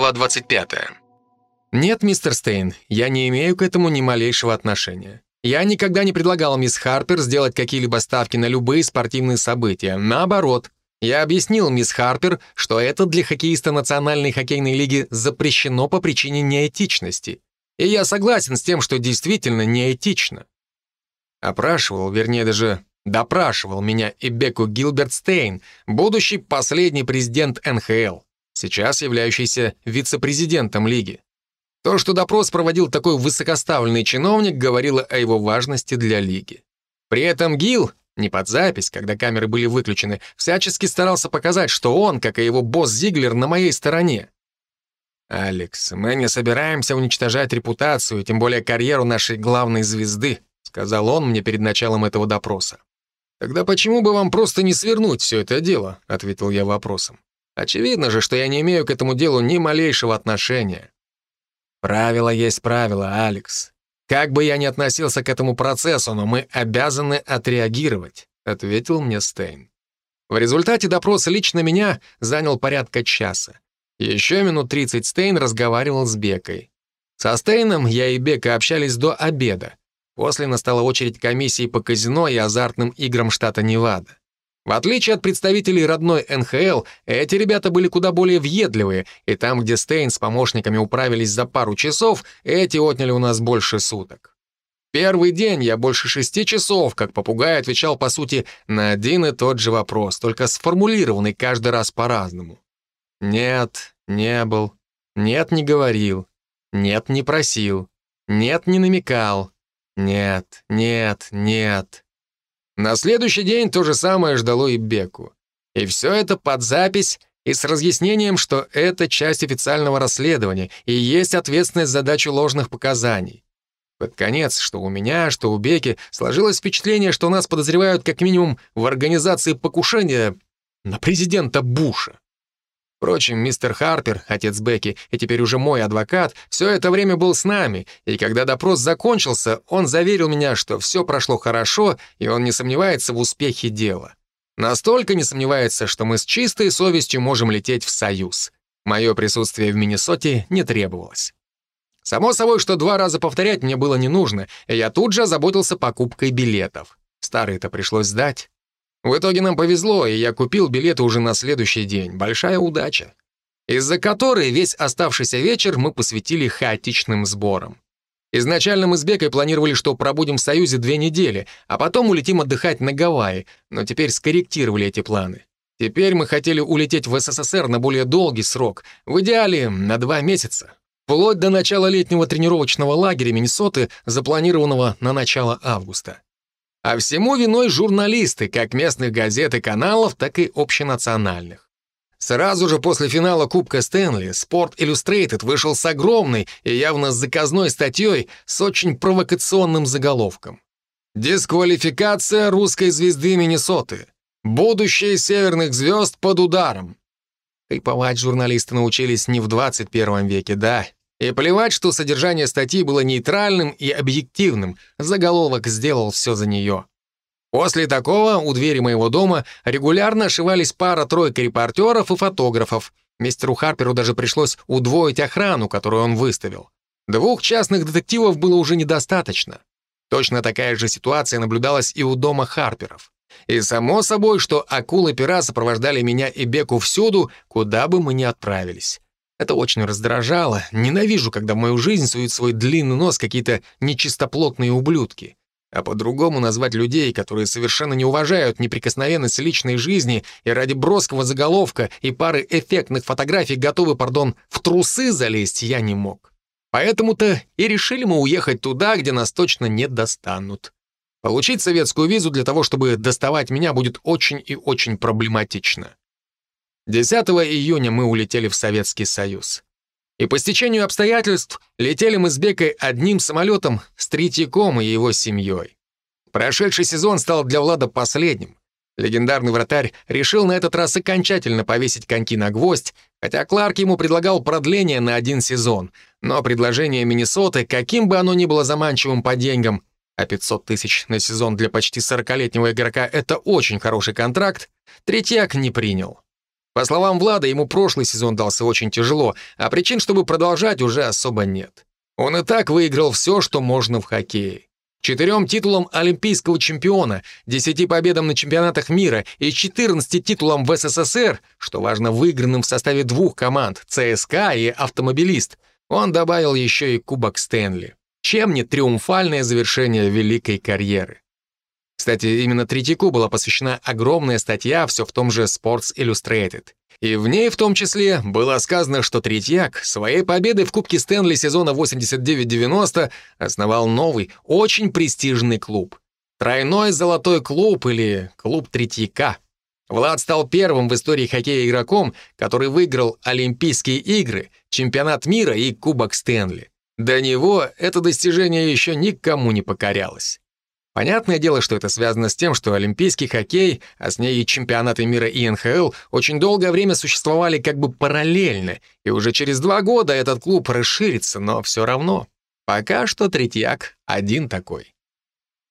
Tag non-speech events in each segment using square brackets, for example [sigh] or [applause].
Глава 25. «Нет, мистер Стейн, я не имею к этому ни малейшего отношения. Я никогда не предлагал мисс Харпер сделать какие-либо ставки на любые спортивные события. Наоборот, я объяснил мисс Харпер, что это для хоккеиста Национальной хоккейной лиги запрещено по причине неэтичности. И я согласен с тем, что действительно неэтично. Опрашивал, вернее даже допрашивал меня и Беку Гилберт Стейн, будущий последний президент НХЛ, сейчас являющийся вице-президентом лиги. То, что допрос проводил такой высокоставленный чиновник, говорило о его важности для лиги. При этом Гил, не под запись, когда камеры были выключены, всячески старался показать, что он, как и его босс Зиглер, на моей стороне. «Алекс, мы не собираемся уничтожать репутацию, тем более карьеру нашей главной звезды», сказал он мне перед началом этого допроса. «Тогда почему бы вам просто не свернуть все это дело?» ответил я вопросом. «Очевидно же, что я не имею к этому делу ни малейшего отношения». «Правило есть правило, Алекс. Как бы я ни относился к этому процессу, но мы обязаны отреагировать», ответил мне Стейн. В результате допроса лично меня занял порядка часа. Еще минут 30 Стейн разговаривал с Бекой. Со Стейном я и Бека общались до обеда. После настала очередь комиссии по казино и азартным играм штата Невада. В отличие от представителей родной НХЛ, эти ребята были куда более въедливые, и там, где Стейн с помощниками управились за пару часов, эти отняли у нас больше суток. Первый день я больше шести часов, как попугай, отвечал, по сути, на один и тот же вопрос, только сформулированный каждый раз по-разному. Нет, не был. Нет, не говорил. Нет, не просил. Нет, не намекал. Нет, нет, нет. На следующий день то же самое ждало и Беку. И все это под запись и с разъяснением, что это часть официального расследования и есть ответственность за дачу ложных показаний. Под конец, что у меня, что у Беки, сложилось впечатление, что нас подозревают как минимум в организации покушения на президента Буша. Впрочем, мистер Харпер, отец Бекки, и теперь уже мой адвокат, все это время был с нами, и когда допрос закончился, он заверил меня, что все прошло хорошо, и он не сомневается в успехе дела. Настолько не сомневается, что мы с чистой совестью можем лететь в Союз. Мое присутствие в Миннесоте не требовалось. Само собой, что два раза повторять мне было не нужно, и я тут же озаботился покупкой билетов. Старые-то пришлось сдать. В итоге нам повезло, и я купил билеты уже на следующий день. Большая удача. Из-за которой весь оставшийся вечер мы посвятили хаотичным сборам. Изначально мы с Бекой планировали, что пробудем в Союзе две недели, а потом улетим отдыхать на Гавайи, но теперь скорректировали эти планы. Теперь мы хотели улететь в СССР на более долгий срок, в идеале на два месяца, вплоть до начала летнего тренировочного лагеря Миннесоты, запланированного на начало августа. А всему виной журналисты, как местных газет и каналов, так и общенациональных. Сразу же после финала Кубка Стэнли Sport Illustrated вышел с огромной и явно заказной статьей с очень провокационным заголовком. «Дисквалификация русской звезды Миннесоты. Будущее северных звезд под ударом». Хайповать журналисты научились не в 21 веке, да, и плевать, что содержание статьи было нейтральным и объективным, заголовок сделал все за нее. После такого у двери моего дома регулярно ошивались пара-тройка репортеров и фотографов. Мистеру Харперу даже пришлось удвоить охрану, которую он выставил. Двух частных детективов было уже недостаточно. Точно такая же ситуация наблюдалась и у дома Харперов. И само собой, что акулы-пера сопровождали меня и Беку всюду, куда бы мы ни отправились. Это очень раздражало. Ненавижу, когда в мою жизнь суют свой длинный нос какие-то нечистоплотные ублюдки. А по-другому назвать людей, которые совершенно не уважают неприкосновенность личной жизни и ради броского заголовка и пары эффектных фотографий готовы, пардон, в трусы залезть, я не мог. Поэтому-то и решили мы уехать туда, где нас точно не достанут. Получить советскую визу для того, чтобы доставать меня, будет очень и очень проблематично. 10 июня мы улетели в Советский Союз. И по стечению обстоятельств летели мы с Бекой одним самолетом с Третьяком и его семьей. Прошедший сезон стал для Влада последним. Легендарный вратарь решил на этот раз окончательно повесить коньки на гвоздь, хотя Кларк ему предлагал продление на один сезон, но предложение Миннесоты, каким бы оно ни было заманчивым по деньгам, а 500 тысяч на сезон для почти 40-летнего игрока — это очень хороший контракт, Третьяк не принял. По словам Влада, ему прошлый сезон дался очень тяжело, а причин, чтобы продолжать, уже особо нет. Он и так выиграл все, что можно в хоккее. Четырем титулам олимпийского чемпиона, десяти победам на чемпионатах мира и 14 титулам в СССР, что важно, выигранным в составе двух команд ЦСКА и «Автомобилист», он добавил еще и Кубок Стэнли. Чем не триумфальное завершение великой карьеры? Кстати, именно Третьяку была посвящена огромная статья все в том же Sports Illustrated. И в ней в том числе было сказано, что Третьяк своей победой в Кубке Стэнли сезона 89-90 основал новый, очень престижный клуб. Тройной золотой клуб или клуб Третьяка. Влад стал первым в истории хоккея игроком, который выиграл Олимпийские игры, чемпионат мира и Кубок Стэнли. До него это достижение еще никому не покорялось. Понятное дело, что это связано с тем, что олимпийский хоккей, а с ней и чемпионаты мира и НХЛ, очень долгое время существовали как бы параллельно, и уже через два года этот клуб расширится, но все равно. Пока что Третьяк один такой.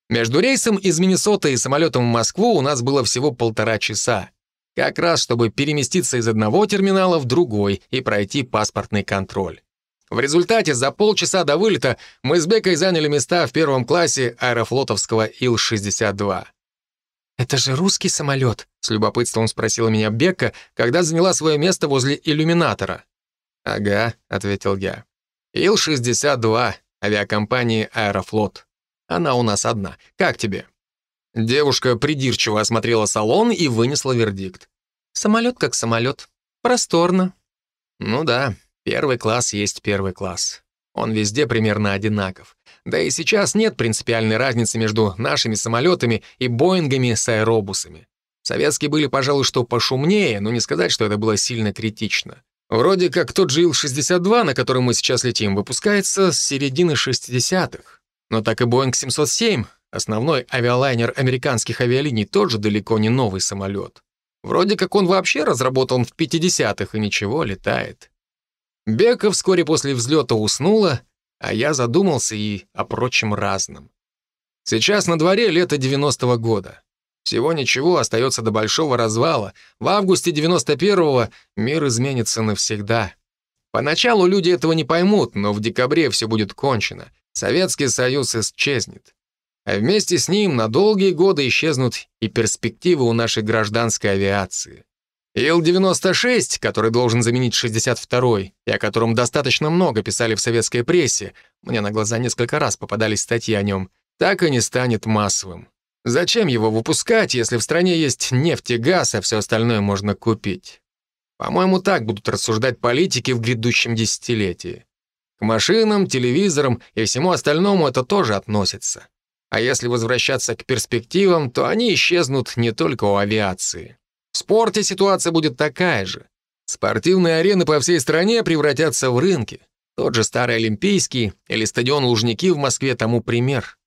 Между рейсом из Миннесоты и самолетом в Москву у нас было всего полтора часа. Как раз, чтобы переместиться из одного терминала в другой и пройти паспортный контроль. В результате за полчаса до вылета мы с Бекой заняли места в первом классе аэрофлотовского Ил-62. «Это же русский самолет?» — с любопытством спросила меня Бека, когда заняла свое место возле иллюминатора. «Ага», — ответил я. «Ил-62, авиакомпании «Аэрофлот». Она у нас одна. Как тебе?» Девушка придирчиво осмотрела салон и вынесла вердикт. «Самолет как самолет. Просторно». «Ну да, Первый класс есть первый класс. Он везде примерно одинаков. Да и сейчас нет принципиальной разницы между нашими самолетами и Боингами с аэробусами. Советские были, пожалуй, что пошумнее, но не сказать, что это было сильно критично. Вроде как тот же Ил-62, на котором мы сейчас летим, выпускается с середины 60-х. Но так и Боинг 707, основной авиалайнер американских авиалиний, тоже далеко не новый самолет. Вроде как он вообще разработан в 50-х и ничего, летает. Бека вскоре после взлета уснула, а я задумался и о прочем разном. Сейчас на дворе лето 90-го года. Всего ничего, остается до большого развала. В августе 91-го мир изменится навсегда. Поначалу люди этого не поймут, но в декабре все будет кончено. Советский Союз исчезнет. А вместе с ним на долгие годы исчезнут и перспективы у нашей гражданской авиации. Ил-96, который должен заменить 62-й, и о котором достаточно много писали в советской прессе, мне на глаза несколько раз попадались статьи о нем, так и не станет массовым. Зачем его выпускать, если в стране есть нефть и газ, а все остальное можно купить? По-моему, так будут рассуждать политики в грядущем десятилетии. К машинам, телевизорам и всему остальному это тоже относится. А если возвращаться к перспективам, то они исчезнут не только у авиации. В спорте ситуация будет такая же. Спортивные арены по всей стране превратятся в рынки. Тот же старый Олимпийский или стадион Лужники в Москве тому пример.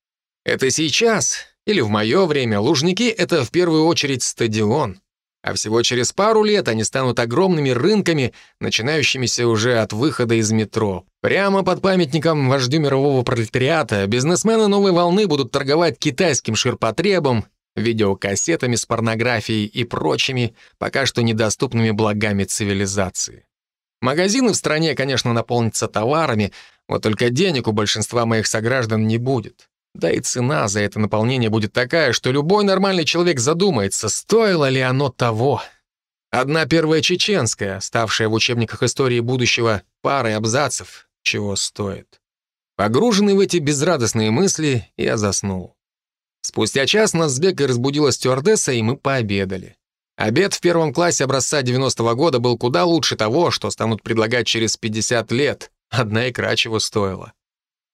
Это сейчас, или в мое время, Лужники — это в первую очередь стадион. А всего через пару лет они станут огромными рынками, начинающимися уже от выхода из метро. Прямо под памятником вождю мирового пролетариата бизнесмены новой волны будут торговать китайским ширпотребом видеокассетами с порнографией и прочими, пока что недоступными благами цивилизации. Магазины в стране, конечно, наполнятся товарами, вот только денег у большинства моих сограждан не будет. Да и цена за это наполнение будет такая, что любой нормальный человек задумается, стоило ли оно того. Одна первая чеченская, ставшая в учебниках истории будущего парой абзацев, чего стоит. Погруженный в эти безрадостные мысли, я заснул. Спустя час нас с Бекой разбудила стюардесса, и мы пообедали. Обед в первом классе образца 90-го года был куда лучше того, что станут предлагать через 50 лет. Одна икра чего стоила.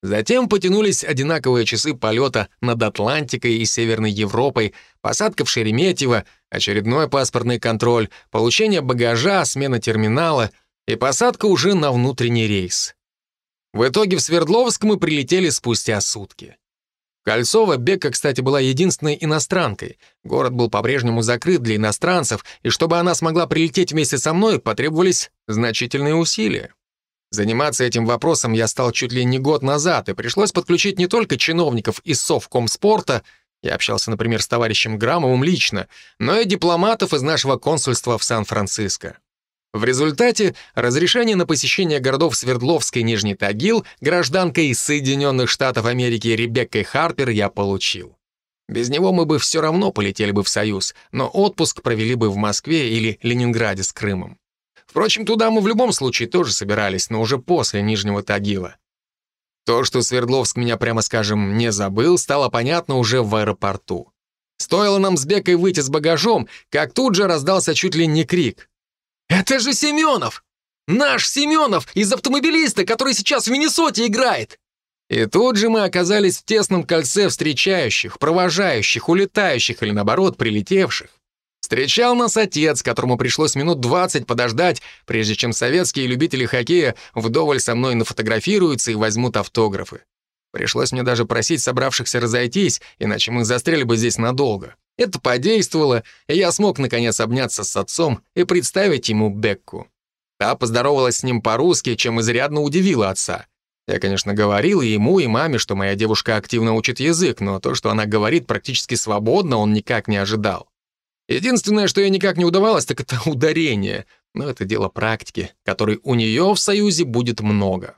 Затем потянулись одинаковые часы полета над Атлантикой и Северной Европой, посадка в Шереметьево, очередной паспортный контроль, получение багажа, смена терминала и посадка уже на внутренний рейс. В итоге в Свердловск мы прилетели спустя сутки. Кольцова Бека, кстати, была единственной иностранкой. Город был по-прежнему закрыт для иностранцев, и чтобы она смогла прилететь вместе со мной, потребовались значительные усилия. Заниматься этим вопросом я стал чуть ли не год назад, и пришлось подключить не только чиновников из Совкомспорта, Я общался, например, с товарищем Грамовым лично, но и дипломатов из нашего консульства в Сан-Франциско. В результате разрешение на посещение городов Свердловск и Нижний Тагил гражданкой Соединенных Штатов Америки Ребеккой Харпер я получил. Без него мы бы все равно полетели бы в Союз, но отпуск провели бы в Москве или Ленинграде с Крымом. Впрочем, туда мы в любом случае тоже собирались, но уже после Нижнего Тагила. То, что Свердловск меня, прямо скажем, не забыл, стало понятно уже в аэропорту. Стоило нам с Бекой выйти с багажом, как тут же раздался чуть ли не крик. «Это же Семенов! Наш Семенов из автомобилиста, который сейчас в Миннесоте играет!» И тут же мы оказались в тесном кольце встречающих, провожающих, улетающих или, наоборот, прилетевших. Встречал нас отец, которому пришлось минут 20 подождать, прежде чем советские любители хоккея вдоволь со мной нафотографируются и возьмут автографы. Пришлось мне даже просить собравшихся разойтись, иначе мы застряли бы здесь надолго. Это подействовало, и я смог наконец обняться с отцом и представить ему Бекку. Та поздоровалась с ним по-русски, чем изрядно удивила отца. Я, конечно, говорил и ему, и маме, что моя девушка активно учит язык, но то, что она говорит практически свободно, он никак не ожидал. Единственное, что ей никак не удавалось, так это [laughs] ударение. Но это дело практики, которой у нее в Союзе будет много.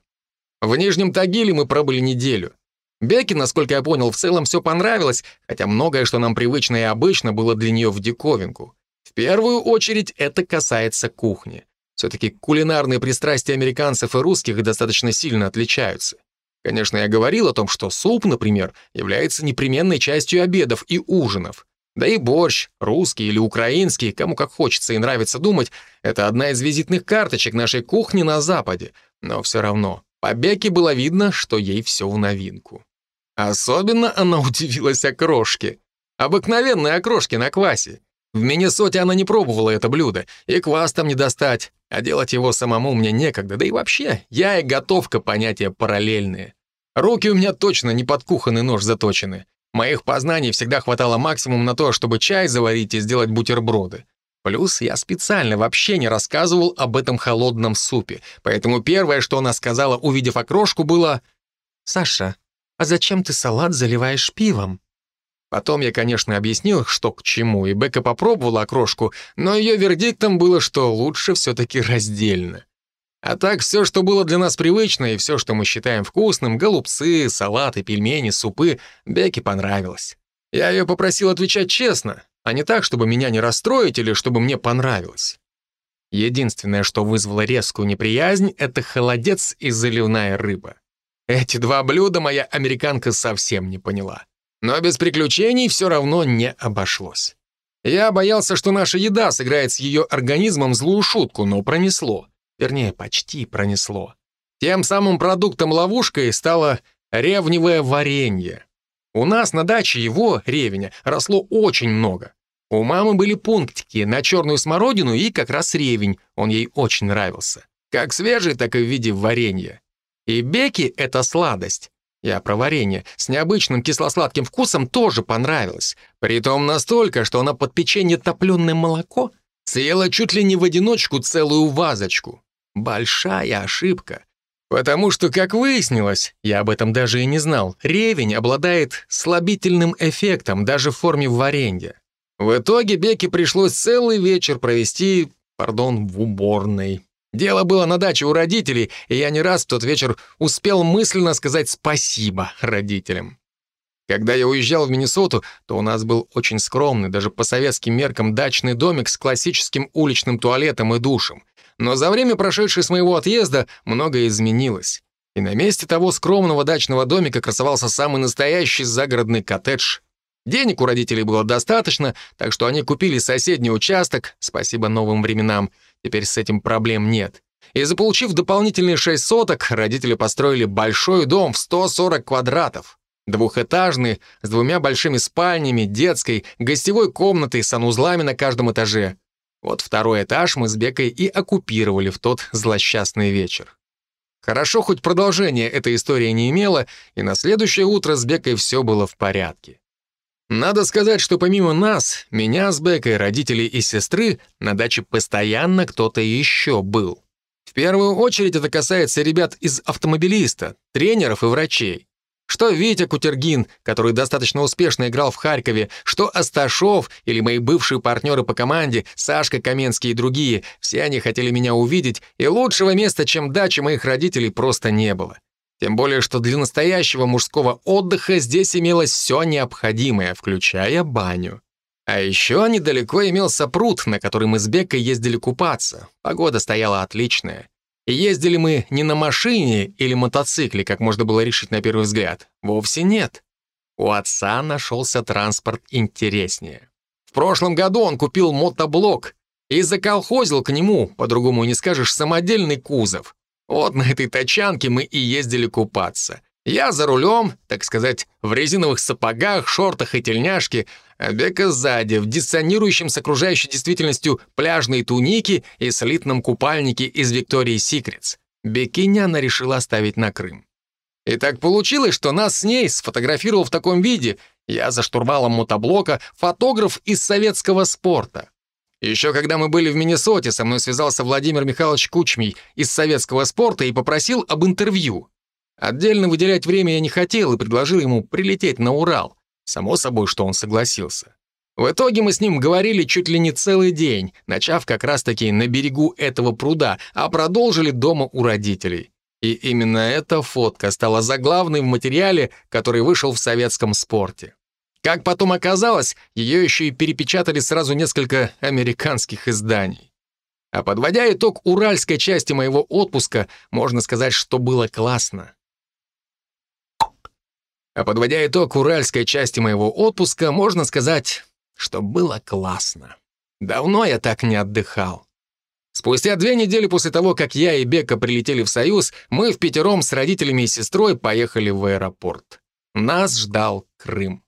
В Нижнем Тагиле мы пробыли неделю. Беке, насколько я понял, в целом все понравилось, хотя многое, что нам привычно и обычно, было для нее в диковинку. В первую очередь это касается кухни. Все-таки кулинарные пристрастия американцев и русских достаточно сильно отличаются. Конечно, я говорил о том, что суп, например, является непременной частью обедов и ужинов. Да и борщ, русский или украинский, кому как хочется и нравится думать, это одна из визитных карточек нашей кухни на Западе. Но все равно, по Беке было видно, что ей все в новинку. Особенно она [laughs] удивилась окрошке. Обыкновенные окрошки на квасе. В Миннесоте она не пробовала это блюдо, и квас там не достать, а делать его самому мне некогда, да и вообще, я и готовка понятия параллельные. Руки у меня точно не под кухонный нож заточены, Моих познаний всегда хватало максимум на то, чтобы чай заварить и сделать бутерброды. Плюс я специально вообще не рассказывал об этом холодном супе, поэтому первое, что она сказала, увидев окрошку, было «Саша, а зачем ты салат заливаешь пивом?» Потом я, конечно, объяснил, что к чему, и Бека попробовала окрошку, но ее вердиктом было, что лучше все-таки раздельно. А так все, что было для нас привычно, и все, что мы считаем вкусным, голубцы, салаты, пельмени, супы, Бекке понравилось. Я ее попросил отвечать честно, а не так, чтобы меня не расстроить или чтобы мне понравилось. Единственное, что вызвало резкую неприязнь, это холодец и заливная рыба. Эти два блюда моя американка совсем не поняла. Но без приключений все равно не обошлось. Я боялся, что наша еда сыграет с ее организмом злую шутку, но пронесло. Вернее, почти пронесло. Тем самым продуктом-ловушкой стало ревневое варенье. У нас на даче его, ревеня, росло очень много. У мамы были пунктики на черную смородину и как раз ревень, он ей очень нравился. Как свежий, так и в виде варенья. И Беки эта сладость, я про варенье, с необычным кисло-сладким вкусом тоже понравилась. Притом настолько, что она под печенье топленое молоко съела чуть ли не в одиночку целую вазочку. Большая ошибка. Потому что, как выяснилось, я об этом даже и не знал, ревень обладает слабительным эффектом даже в форме варенья. В итоге Беке пришлось целый вечер провести, пардон, в уборной. Дело было на даче у родителей, и я не раз в тот вечер успел мысленно сказать спасибо родителям. Когда я уезжал в Миннесоту, то у нас был очень скромный, даже по советским меркам, дачный домик с классическим уличным туалетом и душем. Но за время, прошедшее с моего отъезда, многое изменилось. И на месте того скромного дачного домика красовался самый настоящий загородный коттедж. Денег у родителей было достаточно, так что они купили соседний участок, спасибо новым временам, теперь с этим проблем нет. И заполучив дополнительные шесть соток, родители построили большой дом в 140 квадратов. Двухэтажный, с двумя большими спальнями, детской, гостевой комнатой, санузлами на каждом этаже. Вот второй этаж мы с Бекой и оккупировали в тот злосчастный вечер. Хорошо, хоть продолжения эта история не имела, и на следующее утро с Бекой все было в порядке. Надо сказать, что помимо нас, меня с Бекой, родителей и сестры, на даче постоянно кто-то еще был. В первую очередь это касается ребят из автомобилиста, тренеров и врачей. Что Витя Кутергин, который достаточно успешно играл в Харькове, что Асташов или мои бывшие партнеры по команде, Сашка Каменский и другие, все они хотели меня увидеть, и лучшего места, чем дача моих родителей, просто не было. Тем более, что для настоящего мужского отдыха здесь имелось все необходимое, включая баню. А еще недалеко имелся пруд, на который мы с Беккой ездили купаться. Погода стояла отличная. И ездили мы не на машине или мотоцикле, как можно было решить на первый взгляд. Вовсе нет. У отца нашелся транспорт интереснее. В прошлом году он купил мотоблок и заколхозил к нему, по-другому не скажешь, самодельный кузов. Вот на этой тачанке мы и ездили купаться. Я за рулем, так сказать, в резиновых сапогах, шортах и тельняшке, а Бека сзади, в диссонирующем с окружающей действительностью пляжной тунике и слитном купальнике из Виктории Секретс. Бекиня она решила оставить на Крым. И так получилось, что нас с ней сфотографировал в таком виде. Я за штурвалом мотоблока, фотограф из советского спорта. Еще когда мы были в Миннесоте, со мной связался Владимир Михайлович Кучмий из советского спорта и попросил об интервью. Отдельно выделять время я не хотел и предложил ему прилететь на Урал. Само собой, что он согласился. В итоге мы с ним говорили чуть ли не целый день, начав как раз-таки на берегу этого пруда, а продолжили дома у родителей. И именно эта фотка стала заглавной в материале, который вышел в советском спорте. Как потом оказалось, ее еще и перепечатали сразу несколько американских изданий. А подводя итог уральской части моего отпуска, можно сказать, что было классно. А подводя итог уральской части моего отпуска, можно сказать, что было классно. Давно я так не отдыхал. Спустя две недели после того, как я и Бека прилетели в Союз, мы в пятером с родителями и сестрой поехали в аэропорт. Нас ждал Крым.